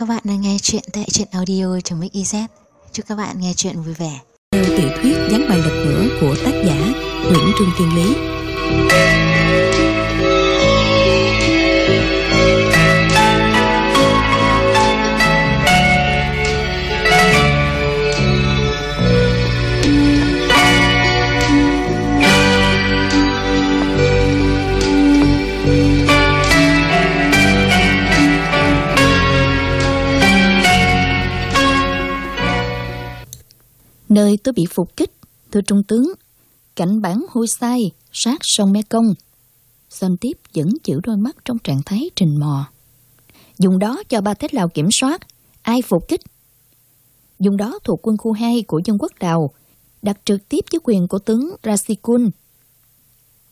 Các bạn đang nghe chuyện tại truyện audio trong Mix Chúc các bạn nghe chuyện vui vẻ. Theo tiểu thuyết gián bài lật ngửa của tác giả Nguyễn Trương Thiên Lý. Nơi tôi bị phục kích, thưa trung tướng, cảnh bản hôi sai, sát sông Mekong. Son tiếp vẫn giữ đôi mắt trong trạng thái trình mò. Dùng đó cho ba thế Lào kiểm soát, ai phục kích. Dùng đó thuộc quân khu 2 của dân quốc Lào, đặt trực tiếp với quyền của tướng Rasikun.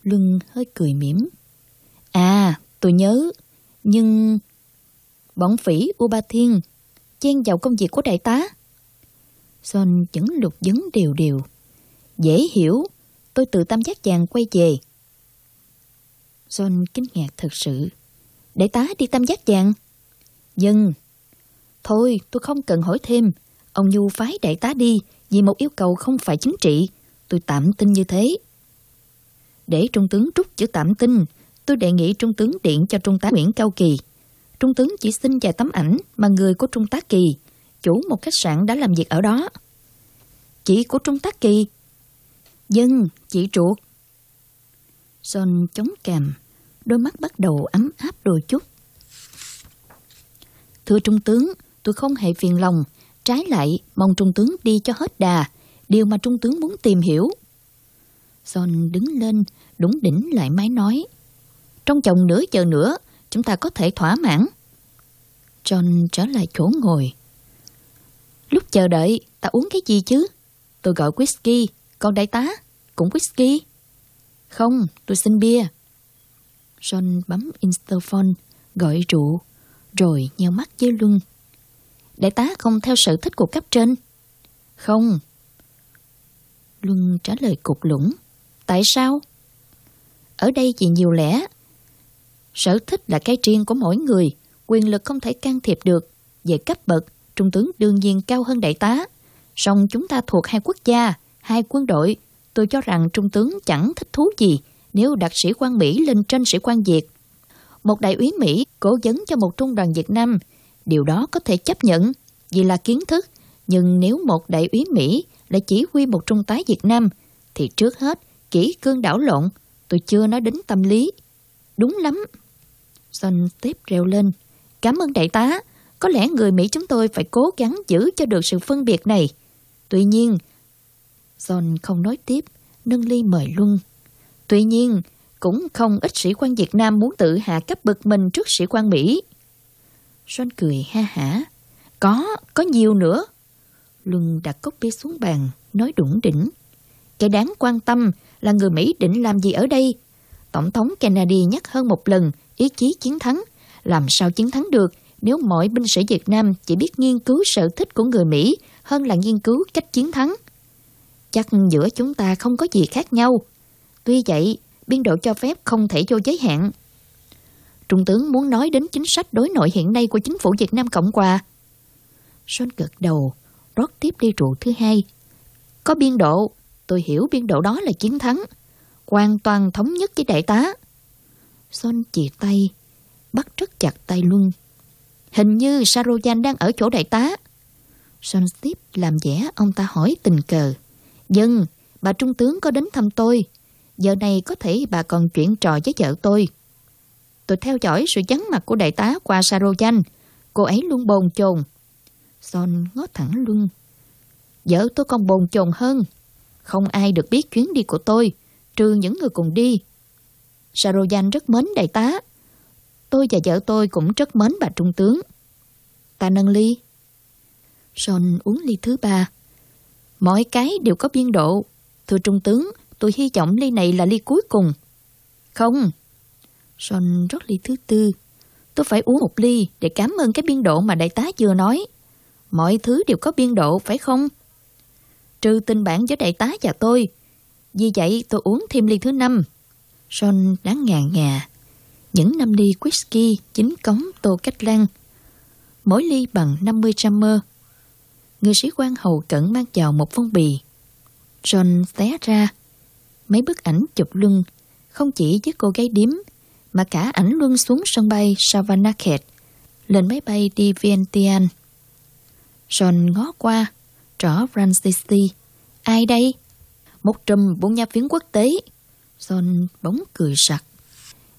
Luân hơi cười mỉm. À, tôi nhớ, nhưng... Bọn phỉ U Ba Thiên chen vào công việc của đại tá. Son vẫn lục vấn đều đều. Dễ hiểu, tôi từ tam giác vàng quay về. Son kinh ngạc thật sự. Đại tá đi tam giác vàng? Dân. Vâng. Thôi, tôi không cần hỏi thêm. Ông Nhu phái đại tá đi vì một yêu cầu không phải chính trị. Tôi tạm tin như thế. Để Trung tướng rút chữ tạm tin, tôi đề nghị Trung tướng điện cho Trung tá Nguyễn Cao Kỳ. Trung tướng chỉ xin vài tấm ảnh mà người của Trung tá Kỳ chủ một khách sạn đã làm việc ở đó. Chị của Trung Tác Kỳ. Dân, chị ruột. Son chống cằm, đôi mắt bắt đầu ấm áp đôi chút. Thưa Trung tướng, tôi không hề phiền lòng. Trái lại, mong Trung tướng đi cho hết đà. Điều mà Trung tướng muốn tìm hiểu. Son đứng lên, đúng đỉnh lại máy nói. Trong chồng nửa giờ nữa, chúng ta có thể thỏa mãn. John trở lại chỗ ngồi. Chờ đợi, ta uống cái gì chứ? Tôi gọi whisky, còn đại tá cũng whisky. Không, tôi xin bia. John bấm Interphone, gọi rượu, rồi nheo mắt với Luân. Đại tá không theo sở thích của cấp trên. Không. Luân trả lời cục lũng. Tại sao? Ở đây chỉ nhiều lẽ. Sở thích là cái riêng của mỗi người, quyền lực không thể can thiệp được. Về cấp bậc, trung tướng đương nhiên cao hơn đại tá. Song chúng ta thuộc hai quốc gia, hai quân đội. Tôi cho rằng trung tướng chẳng thích thú gì nếu đặt sĩ quan Mỹ lên trên sĩ quan Việt. Một đại úy Mỹ cố vấn cho một trung đoàn Việt Nam, điều đó có thể chấp nhận vì là kiến thức. Nhưng nếu một đại úy Mỹ lại chỉ huy một trung tá Việt Nam, thì trước hết kỹ cương đảo lộn, tôi chưa nói đến tâm lý. Đúng lắm. Son tiếp reo lên. Cảm ơn đại tá. Có lẽ người Mỹ chúng tôi phải cố gắng giữ cho được sự phân biệt này. Tuy nhiên, John không nói tiếp, nâng ly mời Luân. Tuy nhiên, cũng không ít sĩ quan Việt Nam muốn tự hạ cấp bậc mình trước sĩ quan Mỹ. John cười ha hả. Có, có nhiều nữa. Luân đặt cốc bia xuống bàn, nói đủng đỉnh. Cái đáng quan tâm là người Mỹ định làm gì ở đây. Tổng thống Kennedy nhắc hơn một lần ý chí chiến thắng. Làm sao chiến thắng được nếu mọi binh sĩ Việt Nam chỉ biết nghiên cứu sở thích của người Mỹ hơn là nghiên cứu cách chiến thắng. Chắc giữa chúng ta không có gì khác nhau. Tuy vậy, biên độ cho phép không thể vô giới hạn. Trung tướng muốn nói đến chính sách đối nội hiện nay của chính phủ Việt Nam Cộng Hòa. Son gật đầu, rót tiếp ly rượu thứ hai. Có biên độ, tôi hiểu biên độ đó là chiến thắng. Hoàn toàn thống nhất với đại tá. Son chỉ tay, bắt rất chặt tay Luân. Hình như Sarojan đang ở chỗ đại tá. Son tiếp làm vẻ ông ta hỏi tình cờ. Dân, bà trung tướng có đến thăm tôi. Giờ này có thể bà còn chuyện trò với vợ tôi. Tôi theo dõi sự chấn mặt của đại tá qua Sarojan. Cô ấy luôn bồn chồn. Son ngó thẳng lưng. Vợ tôi còn bồn chồn hơn. Không ai được biết chuyến đi của tôi, trừ những người cùng đi. Sarojan rất mến đại tá. Tôi và vợ tôi cũng rất mến bà trung tướng. Ta nâng ly. Son uống ly thứ ba. Mọi cái đều có biên độ. Thưa trung tướng, tôi hy vọng ly này là ly cuối cùng. Không. Son rót ly thứ tư. Tôi phải uống một ly để cảm ơn cái biên độ mà đại tá vừa nói. Mọi thứ đều có biên độ, phải không? Trừ tình bản với đại tá và tôi. Vì vậy tôi uống thêm ly thứ năm. Son đáng ngà ngà. Những năm ly whisky, chính cống tô cách lăng. mỗi ly bằng 50 trăm mơ. Người sĩ quan hầu cẩn mang vào một phong bì. John té ra. Mấy bức ảnh chụp lưng, không chỉ với cô gái điếm, mà cả ảnh luân xuống sân bay Savannakhet, lên máy bay đi Vientiane. John ngó qua, rõ Francis Ai đây? Một trùm bốn nhà phiến quốc tế. John bóng cười sặc.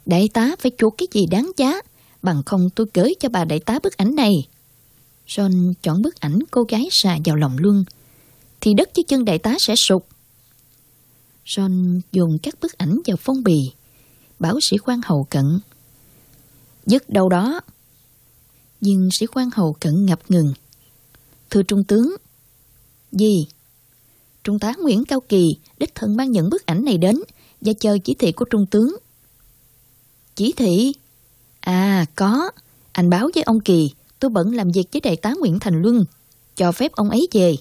Đại tá phải chuộc cái gì đáng giá, bằng không tôi cới cho bà đại tá bức ảnh này. John chọn bức ảnh cô gái xà vào lòng luân. Thì đất dưới chân đại tá sẽ sụt. John dùng các bức ảnh vào phong bì. Bảo sĩ quan hầu cận. Dứt đâu đó. Nhưng sĩ quan hầu cận ngập ngừng. Thưa trung tướng. Gì? Trung tá Nguyễn Cao Kỳ đích thân mang những bức ảnh này đến và chờ chỉ thị của trung tướng. Chỉ thị? À, có. Anh báo với ông Kỳ, tôi bận làm việc với đại tá Nguyễn Thành Luân, cho phép ông ấy về.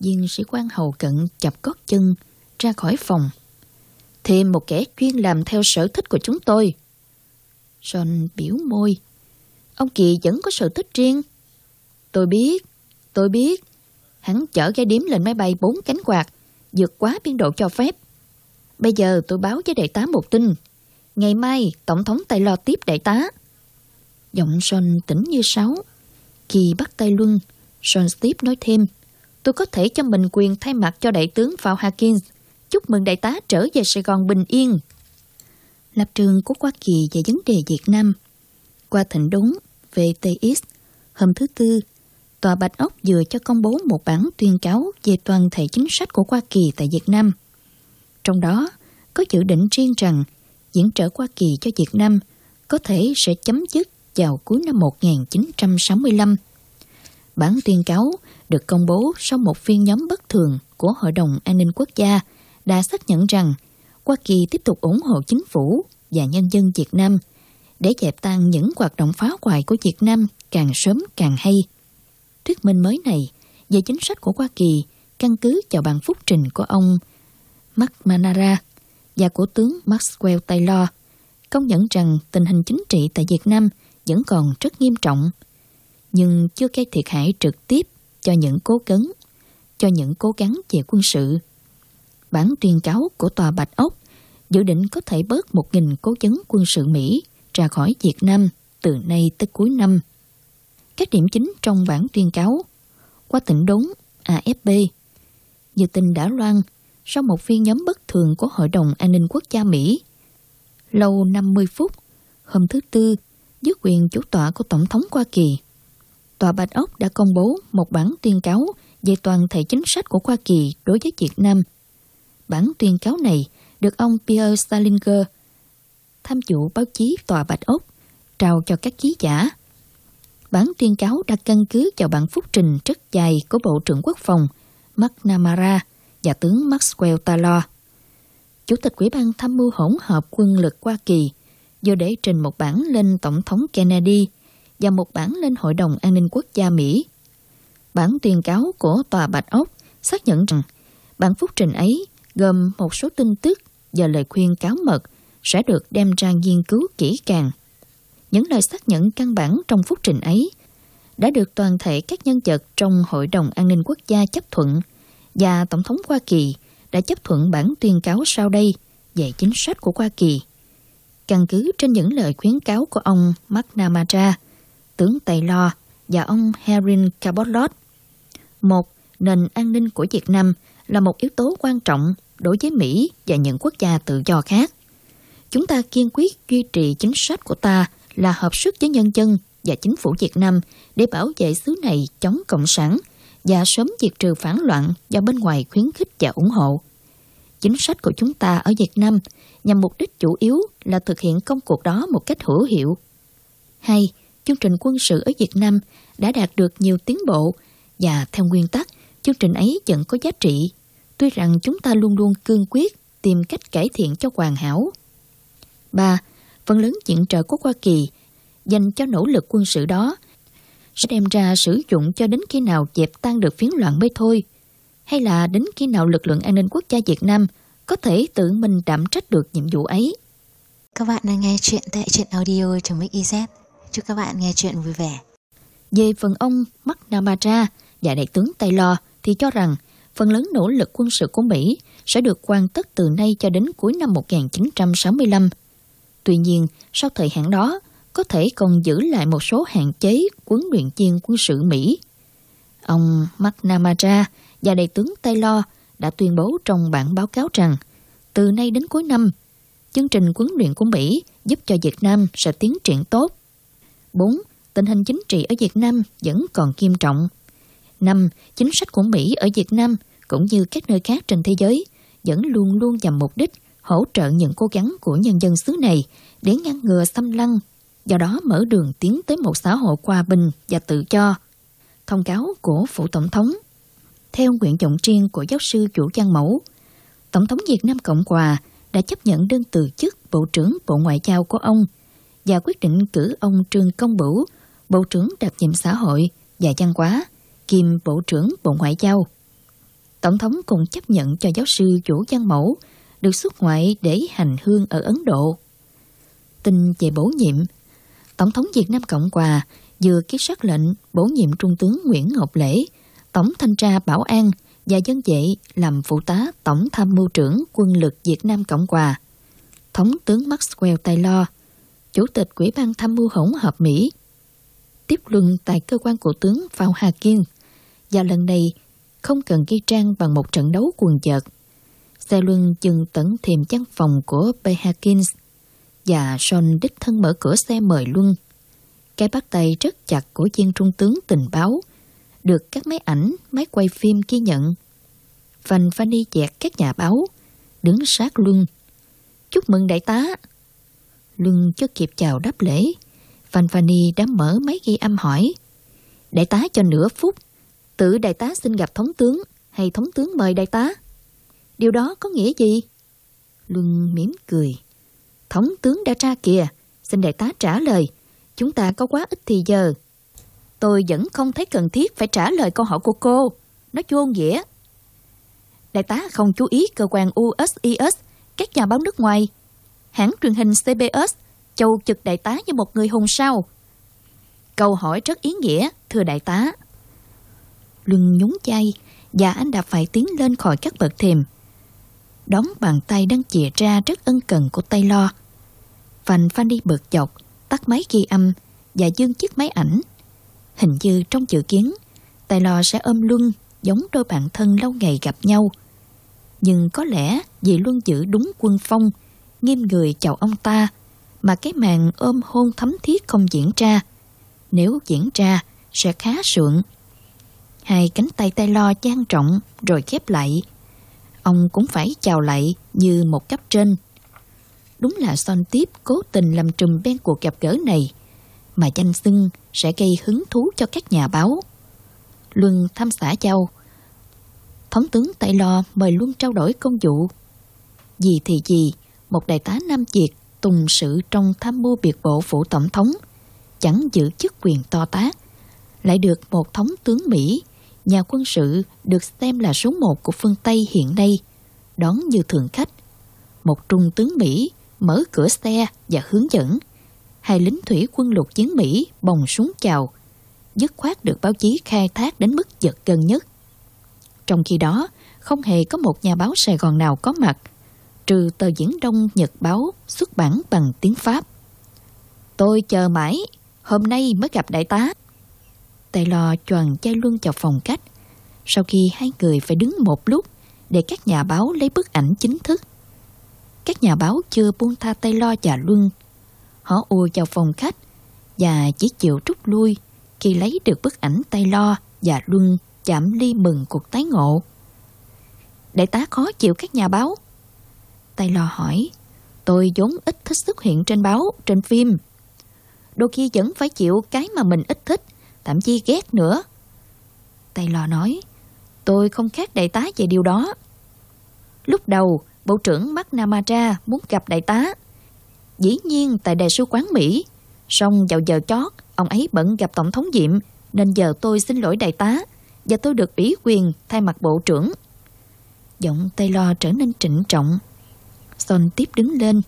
Viên sĩ quan hầu cận chập gót chân ra khỏi phòng. Thêm một kẻ chuyên làm theo sở thích của chúng tôi. John biểu môi. Ông Kỳ vẫn có sở thích riêng. Tôi biết, tôi biết. Hắn chở gái điếm lên máy bay bốn cánh quạt, vượt quá biên độ cho phép. Bây giờ tôi báo với đại tá một tin. Ngày mai, Tổng thống tài lo tiếp đại tá. Giọng John tỉnh như sáo. Khi bắt tay Luân, John Steve nói thêm. Tôi có thể cho mình quyền thay mặt cho đại tướng Phao Hawkins. Chúc mừng đại tá trở về Sài Gòn bình yên. Lập trường của Hoa Kỳ về vấn đề Việt Nam. Qua thịnh đốn, VTX, hôm thứ Tư, Tòa Bạch Ốc vừa cho công bố một bản tuyên cáo về toàn thể chính sách của Hoa Kỳ tại Việt Nam. Trong đó, có dự định riêng rằng diễn trở Hoa Kỳ cho Việt Nam, có thể sẽ chấm dứt vào cuối năm 1965. Bản tuyên cáo được công bố sau một phiên nhóm bất thường của Hội đồng An ninh Quốc gia đã xác nhận rằng Hoa Kỳ tiếp tục ủng hộ chính phủ và nhân dân Việt Nam để dẹp tan những hoạt động phá hoại của Việt Nam càng sớm càng hay. Thuyết minh mới này về chính sách của Hoa Kỳ căn cứ vào bản phúc trình của ông McManara và của tướng Maxwell Taylor công nhận rằng tình hình chính trị tại Việt Nam vẫn còn rất nghiêm trọng, nhưng chưa gây thiệt hại trực tiếp cho những cố gắng, cho những cố gắng về quân sự. Bản tuyên cáo của Tòa Bạch Ốc dự định có thể bớt 1.000 cố vấn quân sự Mỹ ra khỏi Việt Nam từ nay tới cuối năm. Các điểm chính trong bản tuyên cáo qua tỉnh đốn AFP Như tin đã loan sau một phiên nhóm bất thường của Hội đồng An ninh Quốc gia Mỹ. Lâu 50 phút, hôm thứ Tư, dưới quyền chủ tọa của Tổng thống Hoa Kỳ. Tòa Bạch Ốc đã công bố một bản tuyên cáo về toàn thể chính sách của Hoa Kỳ đối với Việt Nam. Bản tuyên cáo này được ông Pierre Salinger, tham chủ báo chí Tòa Bạch Ốc, trao cho các ký giả. Bản tuyên cáo đã căn cứ vào bản phúc trình rất dài của Bộ trưởng Quốc phòng McNamara và tướng Maxwell Taylor. Chủ tịch Ủy ban tham mưu hỗn hợp quân lực Hoa Kỳ vừa để trình một bản lên Tổng thống Kennedy và một bản lên Hội đồng An ninh Quốc gia Mỹ. Bản tuyên cáo của Tòa Bạch Ốc xác nhận rằng bản phúc trình ấy gồm một số tin tức và lời khuyên cáo mật sẽ được đem ra nghiên cứu kỹ càng. Những lời xác nhận căn bản trong phúc trình ấy đã được toàn thể các nhân vật trong Hội đồng An ninh Quốc gia chấp thuận và Tổng thống Hoa Kỳ đã chấp thuận bản tuyên cáo sau đây về chính sách của Hoa Kỳ. Căn cứ trên những lời khuyến cáo của ông McNamara, tướng Taylor và ông Herin Cabot Một, nền an ninh của Việt Nam là một yếu tố quan trọng đối với Mỹ và những quốc gia tự do khác. Chúng ta kiên quyết duy trì chính sách của ta là hợp sức với nhân dân và chính phủ Việt Nam để bảo vệ xứ này chống Cộng sản và sớm diệt trừ phản loạn do bên ngoài khuyến khích và ủng hộ. Chính sách của chúng ta ở Việt Nam nhằm mục đích chủ yếu là thực hiện công cuộc đó một cách hữu hiệu. Hai, chương trình quân sự ở Việt Nam đã đạt được nhiều tiến bộ và theo nguyên tắc, chương trình ấy vẫn có giá trị, tuy rằng chúng ta luôn luôn cương quyết tìm cách cải thiện cho hoàn hảo. Ba, phần lớn viện trợ của Hoa Kỳ dành cho nỗ lực quân sự đó sẽ đem ra sử dụng cho đến khi nào dẹp tan được phiến loạn mới thôi, hay là đến khi nào lực lượng an ninh quốc gia Việt Nam có thể tự mình đảm trách được nhiệm vụ ấy. Các bạn đang nghe chuyện tại truyện audio.mix.iz. Chúc các bạn nghe chuyện vui vẻ. Về phần ông McNamara và đại tướng Taylor thì cho rằng phần lớn nỗ lực quân sự của Mỹ sẽ được hoàn tất từ nay cho đến cuối năm 1965. Tuy nhiên, sau thời hạn đó, có thể còn giữ lại một số hạn chế huấn luyện viên quân sự Mỹ. Ông McNamara và đại tướng Taylor đã tuyên bố trong bản báo cáo rằng từ nay đến cuối năm, chương trình huấn luyện của Mỹ giúp cho Việt Nam sẽ tiến triển tốt. 4. Tình hình chính trị ở Việt Nam vẫn còn nghiêm trọng. 5. Chính sách của Mỹ ở Việt Nam cũng như các nơi khác trên thế giới vẫn luôn luôn nhằm mục đích hỗ trợ những cố gắng của nhân dân xứ này để ngăn ngừa xâm lăng, do đó mở đường tiến tới một xã hội hòa bình và tự do. Thông cáo của Phủ Tổng thống Theo nguyện vọng riêng của giáo sư chủ văn mẫu, Tổng thống Việt Nam Cộng Hòa đã chấp nhận đơn từ chức Bộ trưởng Bộ Ngoại giao của ông và quyết định cử ông Trương Công Bửu, Bộ trưởng đặc nhiệm xã hội và văn hóa, kiêm Bộ trưởng Bộ Ngoại giao. Tổng thống cũng chấp nhận cho giáo sư chủ Văn Mẫu được xuất ngoại để hành hương ở Ấn Độ. Tin về bổ nhiệm Tổng thống Việt Nam Cộng Hòa vừa ký sắc lệnh bổ nhiệm Trung tướng Nguyễn Ngọc Lễ, Tổng thanh tra Bảo an và dân vệ làm phụ tá Tổng tham mưu trưởng quân lực Việt Nam Cộng Hòa. Thống tướng Maxwell Taylor, Chủ tịch Ủy ban tham mưu hỗn hợp Mỹ, tiếp luận tại cơ quan của tướng Phao Hà Kiên. Và lần này không cần ghi trang bằng một trận đấu quần vợt. Xe luân chừng tận thềm văn phòng của P. Harkins và son đích thân mở cửa xe mời Luân. Cái bắt tay rất chặt của viên trung tướng tình báo được các máy ảnh, máy quay phim ghi nhận. Van Vani dẹt các nhà báo, đứng sát Luân. Chúc mừng đại tá! Luân chưa kịp chào đáp lễ. Van Vani đã mở máy ghi âm hỏi. Đại tá cho nửa phút Tự đại tá xin gặp thống tướng hay thống tướng mời đại tá? Điều đó có nghĩa gì? Luân mỉm cười. Thống tướng đã tra kìa, xin đại tá trả lời. Chúng ta có quá ít thì giờ. Tôi vẫn không thấy cần thiết phải trả lời câu hỏi của cô. Nó vô nghĩa. Đại tá không chú ý cơ quan USIS, các nhà báo nước ngoài. Hãng truyền hình CBS, châu trực đại tá như một người hùng sao. Câu hỏi rất ý nghĩa, thưa đại tá lưng nhún chay và anh đã phải tiến lên khỏi các bậc thềm. Đóng bàn tay đang chìa ra rất ân cần của tay lo Phan đi bực chọc, tắt máy ghi âm và dương chiếc máy ảnh. Hình như trong dự kiến, tài lò sẽ ôm Luân giống đôi bạn thân lâu ngày gặp nhau. Nhưng có lẽ vì Luân giữ đúng quân phong, nghiêm người chào ông ta, mà cái màn ôm hôn thấm thiết không diễn ra. Nếu diễn ra, sẽ khá sượng. Hai cánh tay tay lo trang trọng rồi khép lại. Ông cũng phải chào lại như một cấp trên. Đúng là son tiếp cố tình làm trùm bên cuộc gặp gỡ này, mà danh xưng sẽ gây hứng thú cho các nhà báo. Luân thăm xã châu. Thống tướng Tay Lo mời Luân trao đổi công vụ. Gì thì gì, một đại tá Nam Việt tùng sự trong tham mưu biệt bộ phủ tổng thống, chẳng giữ chức quyền to tát, lại được một thống tướng Mỹ nhà quân sự được xem là số một của phương Tây hiện nay, đón như thường khách. Một trung tướng Mỹ mở cửa xe và hướng dẫn. Hai lính thủy quân lục chiến Mỹ bồng súng chào, dứt khoát được báo chí khai thác đến mức giật gần nhất. Trong khi đó, không hề có một nhà báo Sài Gòn nào có mặt, trừ tờ Diễn Đông Nhật Báo xuất bản bằng tiếng Pháp. Tôi chờ mãi, hôm nay mới gặp đại tá. Tài lò choàng chai luân vào phòng cách. Sau khi hai người phải đứng một lúc để các nhà báo lấy bức ảnh chính thức. Các nhà báo chưa buông tha tay lo và luân. Họ ùa vào phòng khách và chỉ chịu rút lui khi lấy được bức ảnh tay lo và luân chạm ly mừng cuộc tái ngộ. Đại tá khó chịu các nhà báo. Tay lo hỏi, tôi vốn ít thích xuất hiện trên báo, trên phim. Đôi khi vẫn phải chịu cái mà mình ít thích thậm chí ghét nữa. tay lo nói, tôi không khác đại tá về điều đó. Lúc đầu, Bộ trưởng McNamara muốn gặp đại tá. Dĩ nhiên tại đại sứ quán Mỹ, song vào giờ chót, ông ấy bận gặp Tổng thống Diệm, nên giờ tôi xin lỗi đại tá và tôi được ủy quyền thay mặt Bộ trưởng. Giọng Taylor trở nên trịnh trọng. Son tiếp đứng lên.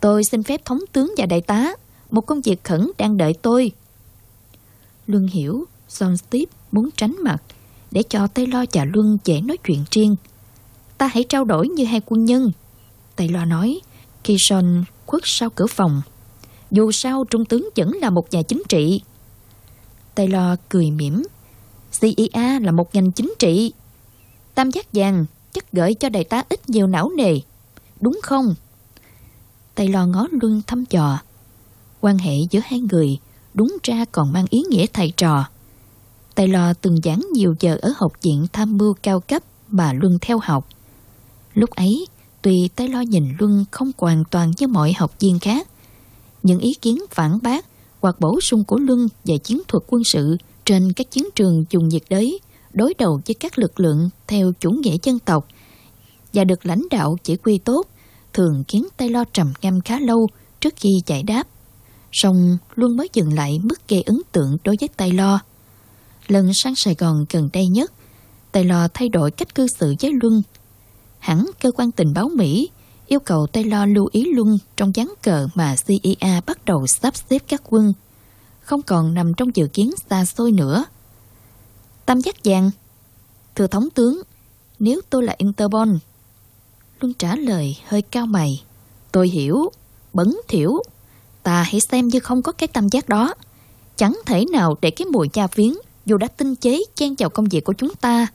Tôi xin phép thống tướng và đại tá, một công việc khẩn đang đợi tôi. Luân hiểu Son Steve muốn tránh mặt để cho Taylor và Luân dễ nói chuyện riêng. Ta hãy trao đổi như hai quân nhân. Taylor nói khi son khuất sau cửa phòng. Dù sao, Trung tướng vẫn là một nhà chính trị. Taylor cười mỉm. CIA là một ngành chính trị. Tam giác vàng chắc gợi cho đại tá ít nhiều não nề. Đúng không? Taylor ngó luôn thăm dò. Quan hệ giữa hai người đúng ra còn mang ý nghĩa thầy trò. Taylor từng giảng nhiều giờ ở học viện tham mưu cao cấp mà Luân theo học. Lúc ấy, tuy Taylor nhìn Luân không hoàn toàn như mọi học viên khác, những ý kiến phản bác hoặc bổ sung của Luân về chiến thuật quân sự trên các chiến trường dùng nhiệt đới đối đầu với các lực lượng theo chủ nghĩa dân tộc và được lãnh đạo chỉ huy tốt thường khiến Taylor trầm ngâm khá lâu trước khi giải đáp. Song Luân mới dừng lại mức gây ấn tượng đối với Taylor. Lần sang Sài Gòn gần đây nhất, Taylor thay đổi cách cư xử với Luân. Hẳn cơ quan tình báo Mỹ yêu cầu Taylor lưu ý luôn trong gián cờ mà CIA bắt đầu sắp xếp các quân, không còn nằm trong dự kiến xa xôi nữa. Tam giác vàng Thưa Thống tướng, nếu tôi là Interpol Luân trả lời hơi cao mày Tôi hiểu, bấn thiểu Ta hãy xem như không có cái tam giác đó. Chẳng thể nào để cái mùi cha viếng Dù đã tinh chế chen vào công việc của chúng ta.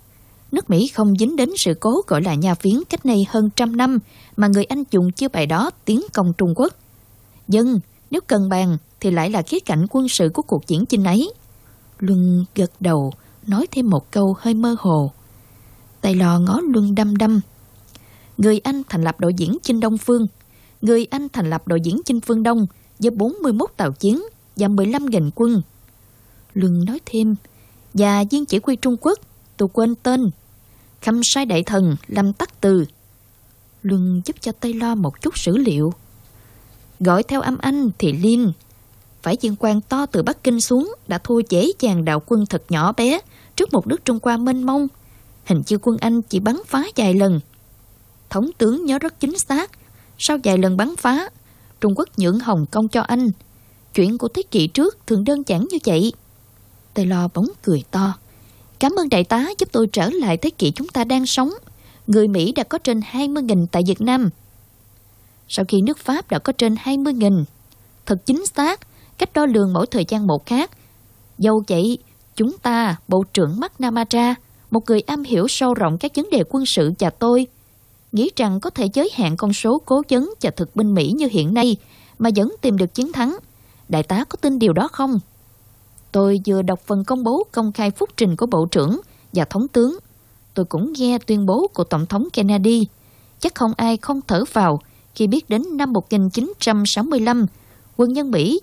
Nước Mỹ không dính đến sự cố gọi là nhà phiến cách nay hơn trăm năm mà người Anh dùng chiêu bài đó tiến công Trung Quốc. Dân, nếu cần bàn thì lại là khía cạnh quân sự của cuộc diễn chinh ấy. Luân gật đầu, nói thêm một câu hơi mơ hồ. Tay lò ngó Luân đăm đăm. Người Anh thành lập đội diễn chinh Đông Phương. Người Anh thành lập đội diễn chinh Phương Đông với 41 tàu chiến và 15.000 quân. Luân nói thêm, và viên chỉ huy Trung Quốc, tôi quên tên, khâm sai đại thần Lâm Tắc Từ. Luân giúp cho Tây Lo một chút sử liệu. Gọi theo âm anh thì Liên, phải viên quan to từ Bắc Kinh xuống đã thua dễ dàng đạo quân thật nhỏ bé trước một nước Trung Hoa mênh mông. Hình như quân Anh chỉ bắn phá vài lần. Thống tướng nhớ rất chính xác. Sau vài lần bắn phá, Trung Quốc nhượng Hồng Kông cho Anh. Chuyện của thế kỷ trước thường đơn giản như vậy. Tây Lo bóng cười to. Cảm ơn đại tá giúp tôi trở lại thế kỷ chúng ta đang sống. Người Mỹ đã có trên 20.000 tại Việt Nam. Sau khi nước Pháp đã có trên 20.000. Thật chính xác, cách đo lường mỗi thời gian một khác. dâu vậy, chúng ta, Bộ trưởng McNamara, một người am hiểu sâu rộng các vấn đề quân sự và tôi, nghĩ rằng có thể giới hạn con số cố vấn và thực binh Mỹ như hiện nay mà vẫn tìm được chiến thắng. Đại tá có tin điều đó không? Tôi vừa đọc phần công bố công khai phúc trình của Bộ trưởng và Thống tướng. Tôi cũng nghe tuyên bố của Tổng thống Kennedy. Chắc không ai không thở vào khi biết đến năm 1965, quân nhân Mỹ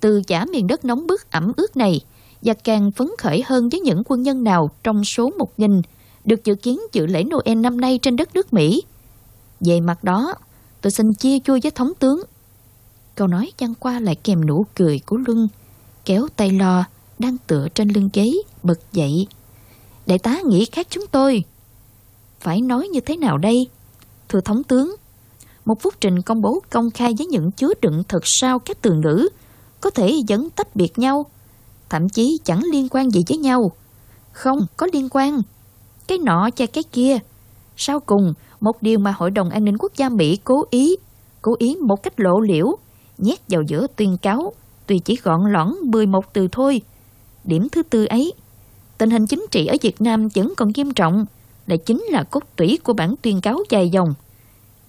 từ giả miền đất nóng bức ẩm ướt này và càng phấn khởi hơn với những quân nhân nào trong số 1.000 được dự kiến dự lễ Noel năm nay trên đất nước Mỹ. Về mặt đó, tôi xin chia chui với thống tướng. Câu nói chăng qua lại kèm nụ cười của Luân, kéo tay lo, đang tựa trên lưng ghế, bật dậy. Đại tá nghĩ khác chúng tôi. Phải nói như thế nào đây? Thưa thống tướng, một phúc trình công bố công khai với những chứa đựng thật sao các từ ngữ có thể dẫn tách biệt nhau, thậm chí chẳng liên quan gì với nhau. Không, có liên quan. Cái nọ cho cái kia. Sau cùng, một điều mà Hội đồng An ninh Quốc gia Mỹ cố ý, cố ý một cách lộ liễu, nhét vào giữa tuyên cáo, tuy chỉ gọn lõn 11 từ thôi. Điểm thứ tư ấy, tình hình chính trị ở Việt Nam vẫn còn nghiêm trọng, lại chính là cốt tủy của bản tuyên cáo dài dòng.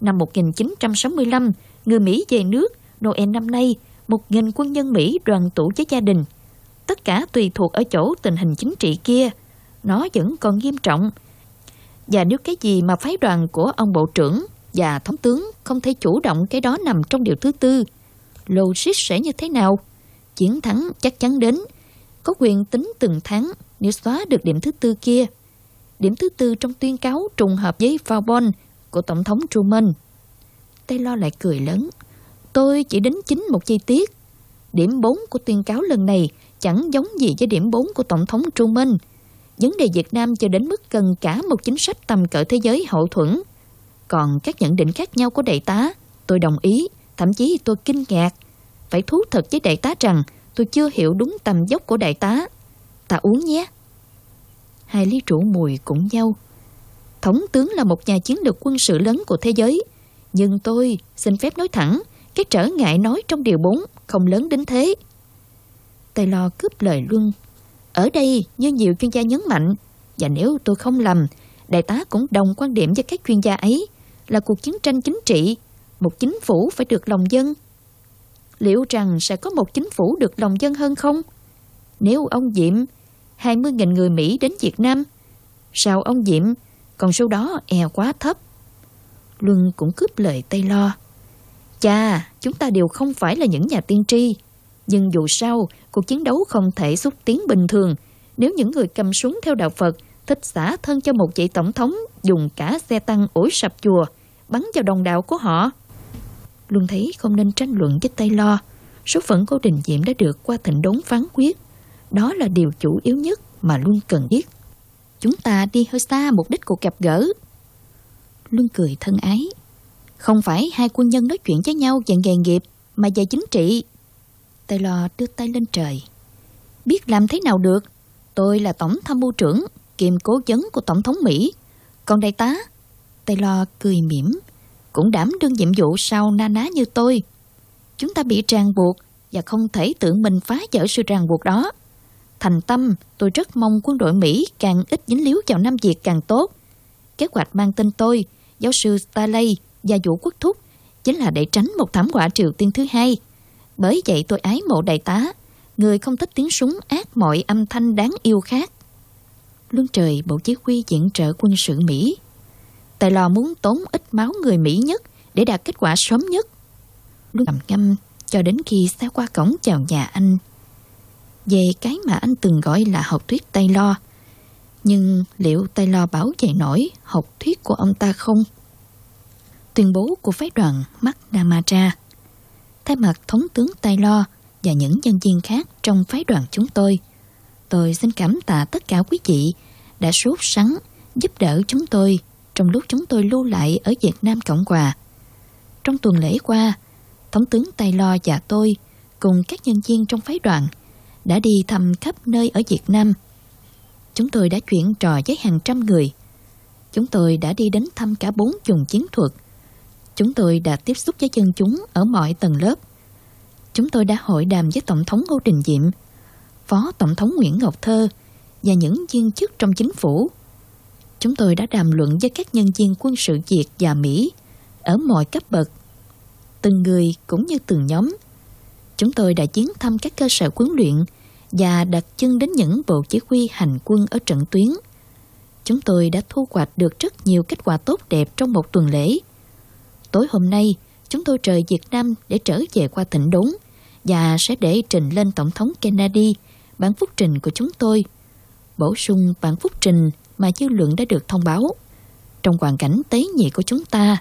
Năm 1965, người Mỹ về nước, Noel năm nay, một nghìn quân nhân Mỹ đoàn tụ với gia đình. Tất cả tùy thuộc ở chỗ tình hình chính trị kia, nó vẫn còn nghiêm trọng. Và nếu cái gì mà phái đoàn của ông bộ trưởng và thống tướng không thể chủ động cái đó nằm trong điều thứ tư, logic sẽ như thế nào? Chiến thắng chắc chắn đến, có quyền tính từng tháng nếu xóa được điểm thứ tư kia. Điểm thứ tư trong tuyên cáo trùng hợp với Faubon của Tổng thống Truman. Taylor lại cười lớn. Tôi chỉ đính chính một chi tiết. Điểm 4 của tuyên cáo lần này chẳng giống gì với điểm 4 của Tổng thống Truman. Vấn đề Việt Nam chưa đến mức cần cả một chính sách tầm cỡ thế giới hậu thuẫn. Còn các nhận định khác nhau của đại tá, tôi đồng ý, thậm chí tôi kinh ngạc. Phải thú thật với đại tá rằng tôi chưa hiểu đúng tầm dốc của đại tá. ta uống nhé. Hai ly rượu mùi cũng nhau. Thống tướng là một nhà chiến lược quân sự lớn của thế giới. Nhưng tôi xin phép nói thẳng, cái trở ngại nói trong điều 4 không lớn đến thế. Taylor cướp lời Luân. Ở đây, như nhiều chuyên gia nhấn mạnh, và nếu tôi không lầm, đại tá cũng đồng quan điểm với các chuyên gia ấy là cuộc chiến tranh chính trị, một chính phủ phải được lòng dân. Liệu rằng sẽ có một chính phủ được lòng dân hơn không? Nếu ông Diệm 20.000 người Mỹ đến Việt Nam, sao ông Diệm còn số đó e quá thấp? Luân cũng cướp lời Taylor. Chà, chúng ta đều không phải là những nhà tiên tri. Nhưng dù sao, cuộc chiến đấu không thể xúc tiến bình thường nếu những người cầm súng theo đạo Phật thích xả thân cho một vị tổng thống dùng cả xe tăng ủi sập chùa, bắn vào đồng đạo của họ. Luôn thấy không nên tranh luận với Taylor. Số phận cô Đình Diệm đã được qua thịnh đốn phán quyết. Đó là điều chủ yếu nhất mà luôn cần biết. Chúng ta đi hơi xa mục đích cuộc gặp gỡ. Luân cười thân ái. Không phải hai quân nhân nói chuyện với nhau về nghề nghiệp, mà về chính trị. Taylor đưa tay lên trời. Biết làm thế nào được? Tôi là tổng tham mưu trưởng, kiêm cố vấn của Tổng thống Mỹ. Còn đại tá? Taylor cười mỉm. Cũng đảm đương nhiệm vụ sau na ná như tôi. Chúng ta bị ràng buộc và không thể tự mình phá vỡ sự ràng buộc đó. Thành tâm, tôi rất mong quân đội Mỹ càng ít dính líu vào Nam Việt càng tốt. Kế hoạch mang tên tôi, giáo sư Staley và Vũ Quốc Thúc chính là để tránh một thảm họa Triều Tiên thứ hai. Bởi vậy tôi ái mộ đại tá, người không thích tiếng súng ác mọi âm thanh đáng yêu khác. Luân trời bộ chỉ huy diễn trợ quân sự Mỹ. Tài lò muốn tốn ít máu người Mỹ nhất để đạt kết quả sớm nhất. Luân làm ngâm cho đến khi xa qua cổng chào nhà anh. Về cái mà anh từng gọi là học thuyết Taylor. Nhưng liệu Taylor bảo vệ nổi học thuyết của ông ta không? Tuyên bố của phái đoàn McNamara thay mặt Thống tướng Taylor và những nhân viên khác trong phái đoàn chúng tôi. Tôi xin cảm tạ tất cả quý vị đã sốt sắng giúp đỡ chúng tôi trong lúc chúng tôi lưu lại ở Việt Nam Cộng Hòa. Trong tuần lễ qua, Thống tướng Taylor và tôi cùng các nhân viên trong phái đoàn đã đi thăm khắp nơi ở Việt Nam. Chúng tôi đã chuyển trò với hàng trăm người. Chúng tôi đã đi đến thăm cả bốn vùng chiến thuật Chúng tôi đã tiếp xúc với dân chúng ở mọi tầng lớp. Chúng tôi đã hội đàm với Tổng thống Ngô Đình Diệm, Phó Tổng thống Nguyễn Ngọc Thơ và những viên chức trong chính phủ. Chúng tôi đã đàm luận với các nhân viên quân sự Việt và Mỹ ở mọi cấp bậc, từng người cũng như từng nhóm. Chúng tôi đã chiến thăm các cơ sở huấn luyện và đặt chân đến những bộ chỉ huy hành quân ở trận tuyến. Chúng tôi đã thu hoạch được rất nhiều kết quả tốt đẹp trong một tuần lễ. Tối hôm nay, chúng tôi rời Việt Nam để trở về qua tỉnh Đốn và sẽ để trình lên Tổng thống Kennedy bản phúc trình của chúng tôi. Bổ sung bản phúc trình mà dư luận đã được thông báo. Trong hoàn cảnh tế nhị của chúng ta,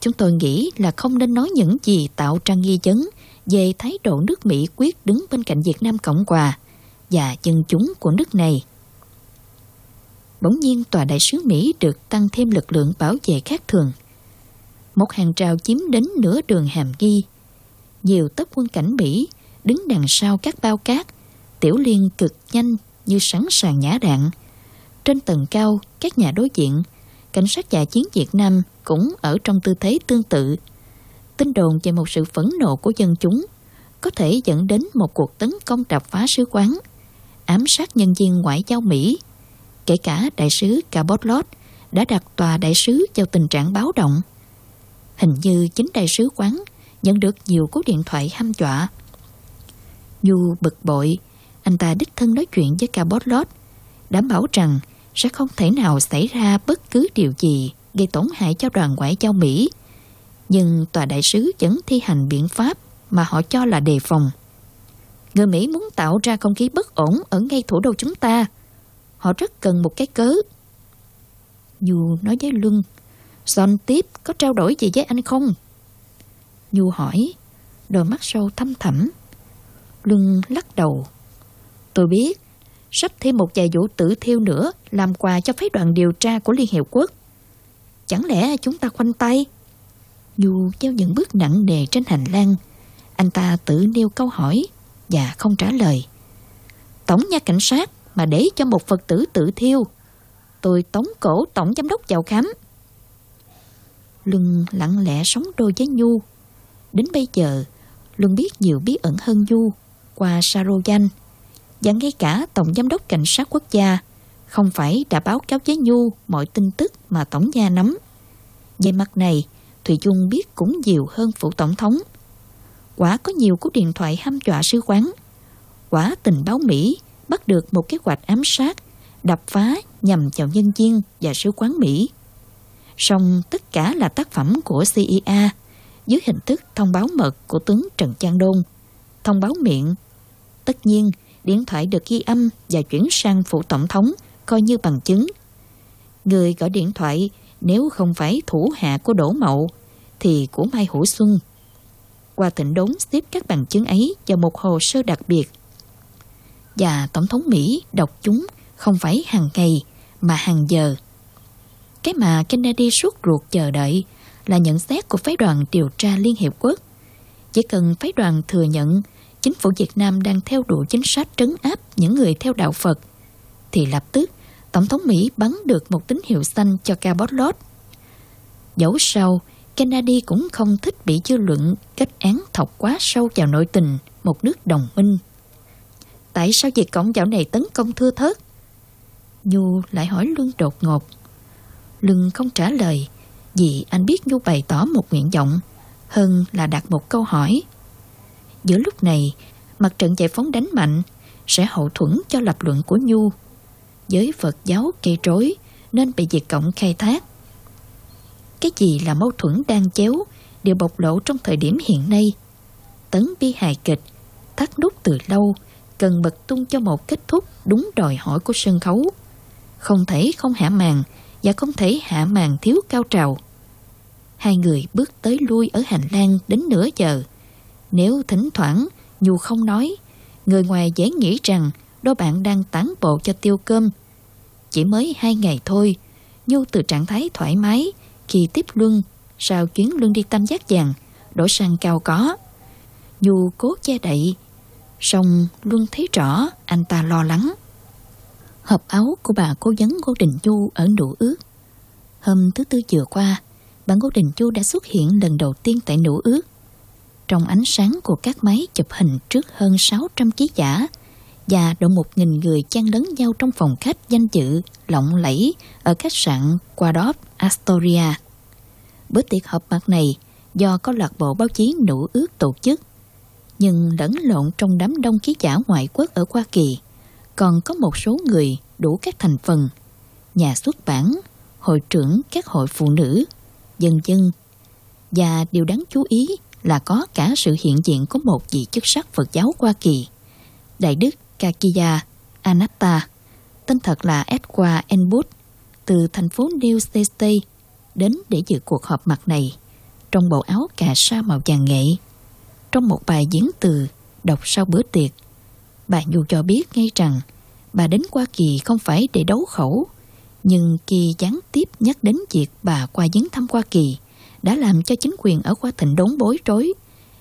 chúng tôi nghĩ là không nên nói những gì tạo ra nghi vấn về thái độ nước Mỹ quyết đứng bên cạnh Việt Nam Cộng Hòa và dân chúng của nước này. Bỗng nhiên tòa đại sứ Mỹ được tăng thêm lực lượng bảo vệ khác thường một hàng rào chiếm đến nửa đường hàm nghi. Nhiều tấp quân cảnh Mỹ đứng đằng sau các bao cát, tiểu liên cực nhanh như sẵn sàng nhả đạn. Trên tầng cao, các nhà đối diện, cảnh sát giả chiến Việt Nam cũng ở trong tư thế tương tự. Tin đồn về một sự phẫn nộ của dân chúng có thể dẫn đến một cuộc tấn công đập phá sứ quán, ám sát nhân viên ngoại giao Mỹ, kể cả đại sứ Cabotlot đã đặt tòa đại sứ vào tình trạng báo động. Hình như chính đại sứ quán nhận được nhiều cú điện thoại hăm dọa. Dù bực bội, anh ta đích thân nói chuyện với Cabotlot đảm bảo rằng sẽ không thể nào xảy ra bất cứ điều gì gây tổn hại cho đoàn ngoại giao Mỹ. Nhưng tòa đại sứ vẫn thi hành biện pháp mà họ cho là đề phòng. Người Mỹ muốn tạo ra không khí bất ổn ở ngay thủ đô chúng ta. Họ rất cần một cái cớ. Dù nói với Luân Son tiếp có trao đổi gì với anh không? Nhu hỏi, đôi mắt sâu thâm thẳm. Luân lắc đầu. Tôi biết, sắp thêm một vài vụ tử thiêu nữa làm quà cho phái đoàn điều tra của Liên Hiệp Quốc. Chẳng lẽ chúng ta khoanh tay? dù theo những bước nặng nề trên hành lang. Anh ta tự nêu câu hỏi và không trả lời. Tổng nha cảnh sát mà để cho một Phật tử tự thiêu. Tôi tống cổ tổng giám đốc vào khám. Lưng lặng lẽ sống đôi với Nhu. Đến bây giờ, Luân biết nhiều bí ẩn hơn Nhu qua Sarojan và ngay cả Tổng Giám đốc Cảnh sát Quốc gia không phải đã báo cáo với Nhu mọi tin tức mà Tổng gia nắm. Về mặt này, Thùy Dung biết cũng nhiều hơn Phủ Tổng thống. Quả có nhiều cuộc điện thoại hăm dọa sứ quán. Quả tình báo Mỹ bắt được một kế hoạch ám sát, đập phá nhằm vào nhân viên và sứ quán Mỹ. Song tất cả là tác phẩm của CIA dưới hình thức thông báo mật của tướng Trần Trang Đôn. Thông báo miệng. Tất nhiên, điện thoại được ghi âm và chuyển sang phủ tổng thống, coi như bằng chứng. Người gọi điện thoại, nếu không phải thủ hạ của Đỗ Mậu, thì của Mai Hữu Xuân. Qua thịnh đốn xếp các bằng chứng ấy vào một hồ sơ đặc biệt. Và Tổng thống Mỹ đọc chúng không phải hàng ngày, mà hàng giờ. Cái mà Kennedy suốt ruột chờ đợi là nhận xét của phái đoàn điều tra Liên Hiệp Quốc. Chỉ cần phái đoàn thừa nhận chính phủ Việt Nam đang theo đuổi chính sách trấn áp những người theo đạo Phật, thì lập tức Tổng thống Mỹ bắn được một tín hiệu xanh cho Cabotlot. Dẫu sao, Kennedy cũng không thích bị dư luận kết án thọc quá sâu vào nội tình một nước đồng minh. Tại sao việc cổng dạo này tấn công thưa thớt? Nhu lại hỏi Luân đột ngột. Luân không trả lời vì anh biết Nhu bày tỏ một nguyện vọng hơn là đặt một câu hỏi. Giữa lúc này, mặt trận giải phóng đánh mạnh sẽ hậu thuẫn cho lập luận của Nhu. Giới Phật giáo gây rối nên bị diệt Cộng khai thác. Cái gì là mâu thuẫn đang chéo đều bộc lộ trong thời điểm hiện nay. Tấn bi hài kịch, thắt nút từ lâu, cần bật tung cho một kết thúc đúng đòi hỏi của sân khấu. Không thể không hạ màn và không thể hạ màn thiếu cao trào. Hai người bước tới lui ở hành lang đến nửa giờ. Nếu thỉnh thoảng dù không nói, người ngoài dễ nghĩ rằng đôi bạn đang tán bộ cho tiêu cơm. Chỉ mới hai ngày thôi, Nhu từ trạng thái thoải mái khi tiếp luân sau chuyến luân đi tam giác vàng đổi sang cao có. Nhu cố che đậy, song Luân thấy rõ anh ta lo lắng. Hộp áo của bà cố vấn Ngô Đình Chu ở nụ ước. Hôm thứ tư vừa qua, bà Ngô Đình Chu đã xuất hiện lần đầu tiên tại nụ ước. Trong ánh sáng của các máy chụp hình trước hơn 600 ký giả và độ một nghìn người chen lấn nhau trong phòng khách danh dự lộng lẫy ở khách sạn Quadop Astoria. Bữa tiệc họp mặt này do có lạc bộ báo chí nữ ước tổ chức, nhưng lẫn lộn trong đám đông ký giả ngoại quốc ở Hoa Kỳ còn có một số người đủ các thành phần, nhà xuất bản, hội trưởng các hội phụ nữ, dân dân. Và điều đáng chú ý là có cả sự hiện diện của một vị chức sắc Phật giáo Hoa Kỳ, Đại đức Kakiya Anatta, tên thật là Edward Enbut, từ thành phố New Jersey đến để dự cuộc họp mặt này trong bộ áo cà sa màu vàng nghệ. Trong một bài diễn từ đọc sau bữa tiệc, bà Nhu cho biết ngay rằng bà đến Hoa Kỳ không phải để đấu khẩu, nhưng khi gián tiếp nhắc đến việc bà qua viếng thăm Hoa Kỳ đã làm cho chính quyền ở Khoa Thịnh đốn bối rối,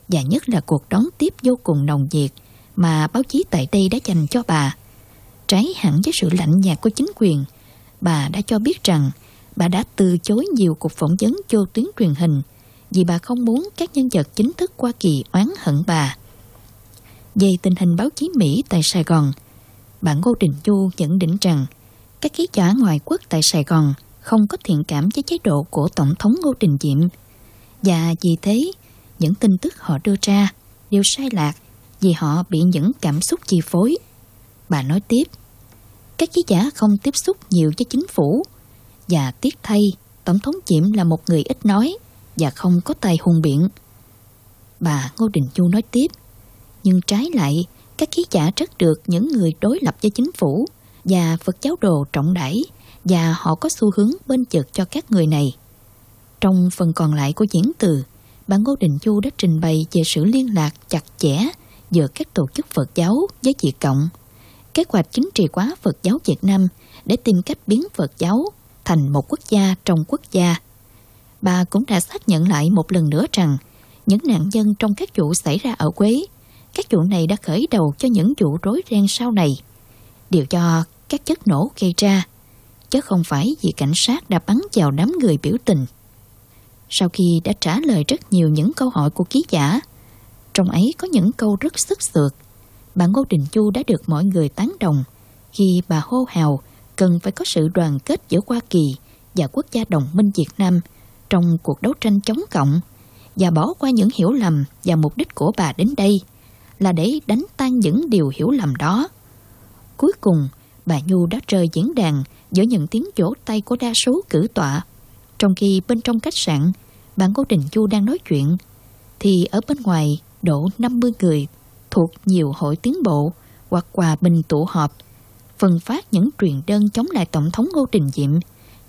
và nhất là cuộc đón tiếp vô cùng nồng nhiệt mà báo chí tại đây đã dành cho bà. Trái hẳn với sự lạnh nhạt của chính quyền, bà đã cho biết rằng bà đã từ chối nhiều cuộc phỏng vấn vô tuyến truyền hình vì bà không muốn các nhân vật chính thức Hoa Kỳ oán hận bà. Về tình hình báo chí Mỹ tại Sài Gòn, bà Ngô Đình Du nhận định rằng các ký giả ngoại quốc tại Sài Gòn không có thiện cảm với chế độ của Tổng thống Ngô Đình Diệm. Và vì thế, những tin tức họ đưa ra đều sai lạc vì họ bị những cảm xúc chi phối. Bà nói tiếp, các ký giả không tiếp xúc nhiều với chính phủ và tiếc thay, Tổng thống Diệm là một người ít nói và không có tài hùng biện. Bà Ngô Đình Chu nói tiếp, nhưng trái lại, các ký giả rất được những người đối lập với chính phủ và Phật giáo đồ trọng đẩy và họ có xu hướng bên chợt cho các người này. Trong phần còn lại của diễn từ, bà Ngô Đình Chu đã trình bày về sự liên lạc chặt chẽ giữa các tổ chức Phật giáo với Việt Cộng, kế hoạch chính trị quá Phật giáo Việt Nam để tìm cách biến Phật giáo thành một quốc gia trong quốc gia. Bà cũng đã xác nhận lại một lần nữa rằng những nạn nhân trong các vụ xảy ra ở Quế, các vụ này đã khởi đầu cho những vụ rối ren sau này. đều cho các chất nổ gây ra, chứ không phải vì cảnh sát đã bắn vào đám người biểu tình. Sau khi đã trả lời rất nhiều những câu hỏi của ký giả, trong ấy có những câu rất sức sượt, bà Ngô Đình Chu đã được mọi người tán đồng khi bà hô hào cần phải có sự đoàn kết giữa Hoa Kỳ và quốc gia đồng minh Việt Nam trong cuộc đấu tranh chống cộng và bỏ qua những hiểu lầm và mục đích của bà đến đây là để đánh tan những điều hiểu lầm đó. Cuối cùng, bà Nhu đã rời diễn đàn giữa những tiếng vỗ tay của đa số cử tọa. Trong khi bên trong khách sạn, bạn Ngô Đình Chu đang nói chuyện, thì ở bên ngoài độ 50 người thuộc nhiều hội tiến bộ hoặc hòa bình tụ họp, phân phát những truyền đơn chống lại Tổng thống Ngô Đình Diệm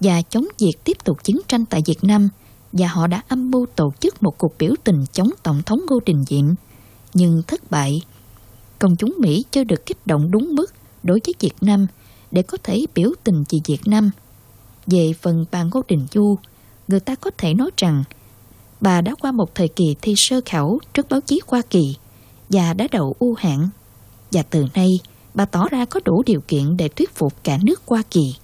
và chống việc tiếp tục chiến tranh tại Việt Nam và họ đã âm mưu tổ chức một cuộc biểu tình chống Tổng thống Ngô Đình Diệm, nhưng thất bại. Công chúng Mỹ chưa được kích động đúng mức đối với Việt Nam để có thể biểu tình vì Việt Nam. Về phần bà Ngô Đình Du, người ta có thể nói rằng bà đã qua một thời kỳ thi sơ khảo trước báo chí Hoa Kỳ và đã đậu ưu hạng. Và từ nay, bà tỏ ra có đủ điều kiện để thuyết phục cả nước Hoa Kỳ.